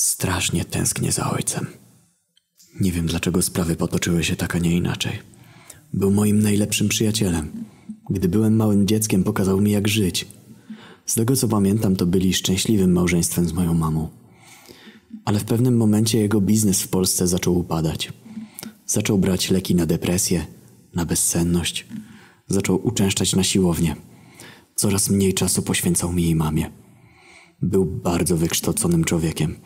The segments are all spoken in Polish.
Strasznie tęsknię za ojcem. Nie wiem, dlaczego sprawy potoczyły się tak, a nie inaczej. Był moim najlepszym przyjacielem. Gdy byłem małym dzieckiem, pokazał mi, jak żyć. Z tego co pamiętam, to byli szczęśliwym małżeństwem z moją mamą. Ale w pewnym momencie jego biznes w Polsce zaczął upadać. Zaczął brać leki na depresję, na bezsenność. Zaczął uczęszczać na siłownię. Coraz mniej czasu poświęcał mi i mamie. Był bardzo wykształconym człowiekiem.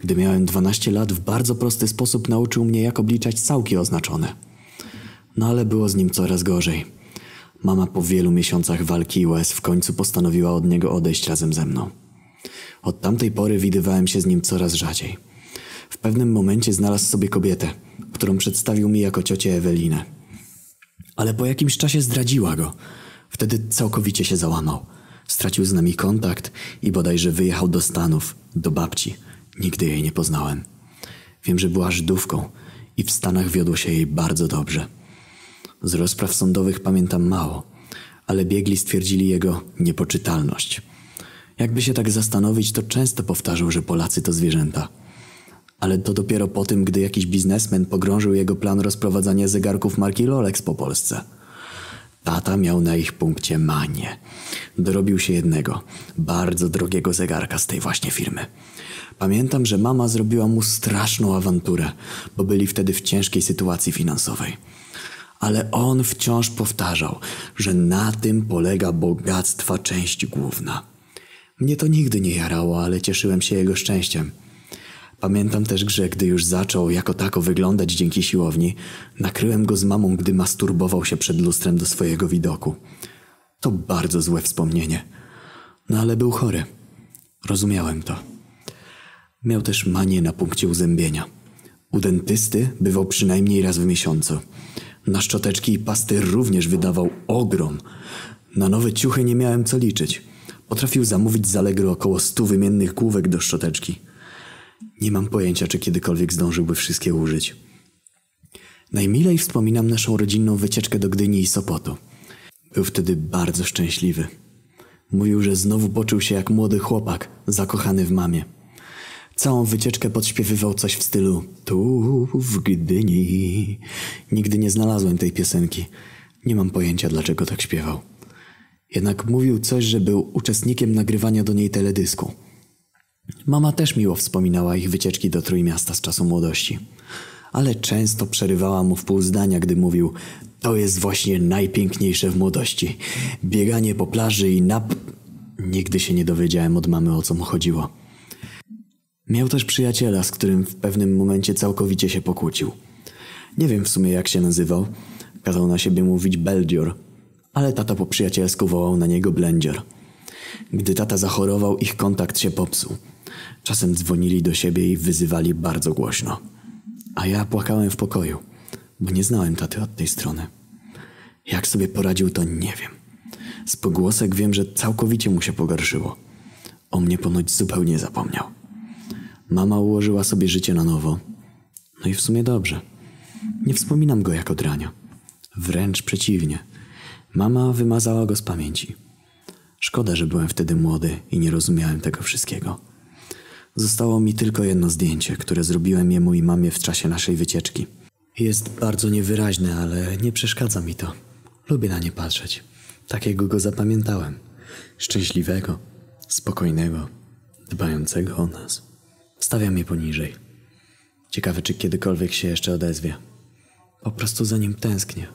Gdy miałem 12 lat, w bardzo prosty sposób nauczył mnie, jak obliczać całki oznaczone. No ale było z nim coraz gorzej. Mama po wielu miesiącach walki i łez w końcu postanowiła od niego odejść razem ze mną. Od tamtej pory widywałem się z nim coraz rzadziej. W pewnym momencie znalazł sobie kobietę, którą przedstawił mi jako ciocię Ewelinę. Ale po jakimś czasie zdradziła go. Wtedy całkowicie się załamał. Stracił z nami kontakt i bodajże wyjechał do Stanów, do babci. Nigdy jej nie poznałem. Wiem, że była Żydówką i w Stanach wiodło się jej bardzo dobrze. Z rozpraw sądowych pamiętam mało, ale biegli stwierdzili jego niepoczytalność. Jakby się tak zastanowić, to często powtarzał, że Polacy to zwierzęta. Ale to dopiero po tym, gdy jakiś biznesmen pogrążył jego plan rozprowadzania zegarków marki Rolex po Polsce. Tata miał na ich punkcie manię. Dorobił się jednego, bardzo drogiego zegarka z tej właśnie firmy. Pamiętam, że mama zrobiła mu straszną awanturę, bo byli wtedy w ciężkiej sytuacji finansowej. Ale on wciąż powtarzał, że na tym polega bogactwa część główna. Mnie to nigdy nie jarało, ale cieszyłem się jego szczęściem. Pamiętam też, że gdy już zaczął jako tako wyglądać dzięki siłowni, nakryłem go z mamą, gdy masturbował się przed lustrem do swojego widoku. To bardzo złe wspomnienie. No ale był chory. Rozumiałem to. Miał też manię na punkcie uzębienia. U dentysty bywał przynajmniej raz w miesiącu. Na szczoteczki i pasty również wydawał ogrom. Na nowe ciuchy nie miałem co liczyć. Potrafił zamówić zaległy około stu wymiennych główek do szczoteczki. Nie mam pojęcia, czy kiedykolwiek zdążyłby wszystkie użyć. Najmilej wspominam naszą rodzinną wycieczkę do Gdyni i Sopotu. Był wtedy bardzo szczęśliwy. Mówił, że znowu poczuł się jak młody chłopak, zakochany w mamie. Całą wycieczkę podśpiewywał coś w stylu Tu w Gdyni. Nigdy nie znalazłem tej piosenki. Nie mam pojęcia, dlaczego tak śpiewał. Jednak mówił coś, że był uczestnikiem nagrywania do niej teledysku. Mama też miło wspominała ich wycieczki do Trójmiasta z czasu młodości. Ale często przerywała mu w pół zdania, gdy mówił To jest właśnie najpiękniejsze w młodości. Bieganie po plaży i nap... Nigdy się nie dowiedziałem od mamy, o co mu chodziło. Miał też przyjaciela, z którym w pewnym momencie całkowicie się pokłócił. Nie wiem w sumie jak się nazywał. Kazał na siebie mówić Beldzior, ale tata po przyjacielsku wołał na niego Blendzior. Gdy tata zachorował, ich kontakt się popsuł. Czasem dzwonili do siebie i wyzywali bardzo głośno. A ja płakałem w pokoju, bo nie znałem taty od tej strony. Jak sobie poradził, to nie wiem. Z pogłosek wiem, że całkowicie mu się pogorszyło. O mnie ponoć zupełnie zapomniał. Mama ułożyła sobie życie na nowo. No i w sumie dobrze. Nie wspominam go jako drania. Wręcz przeciwnie. Mama wymazała go z pamięci. Szkoda, że byłem wtedy młody i nie rozumiałem tego wszystkiego. Zostało mi tylko jedno zdjęcie, które zrobiłem jemu i mamie w czasie naszej wycieczki. Jest bardzo niewyraźne, ale nie przeszkadza mi to. Lubię na nie patrzeć. Takiego go zapamiętałem. Szczęśliwego, spokojnego, dbającego o nas. Stawiam je poniżej. Ciekawe, czy kiedykolwiek się jeszcze odezwie. Po prostu za nim tęsknię.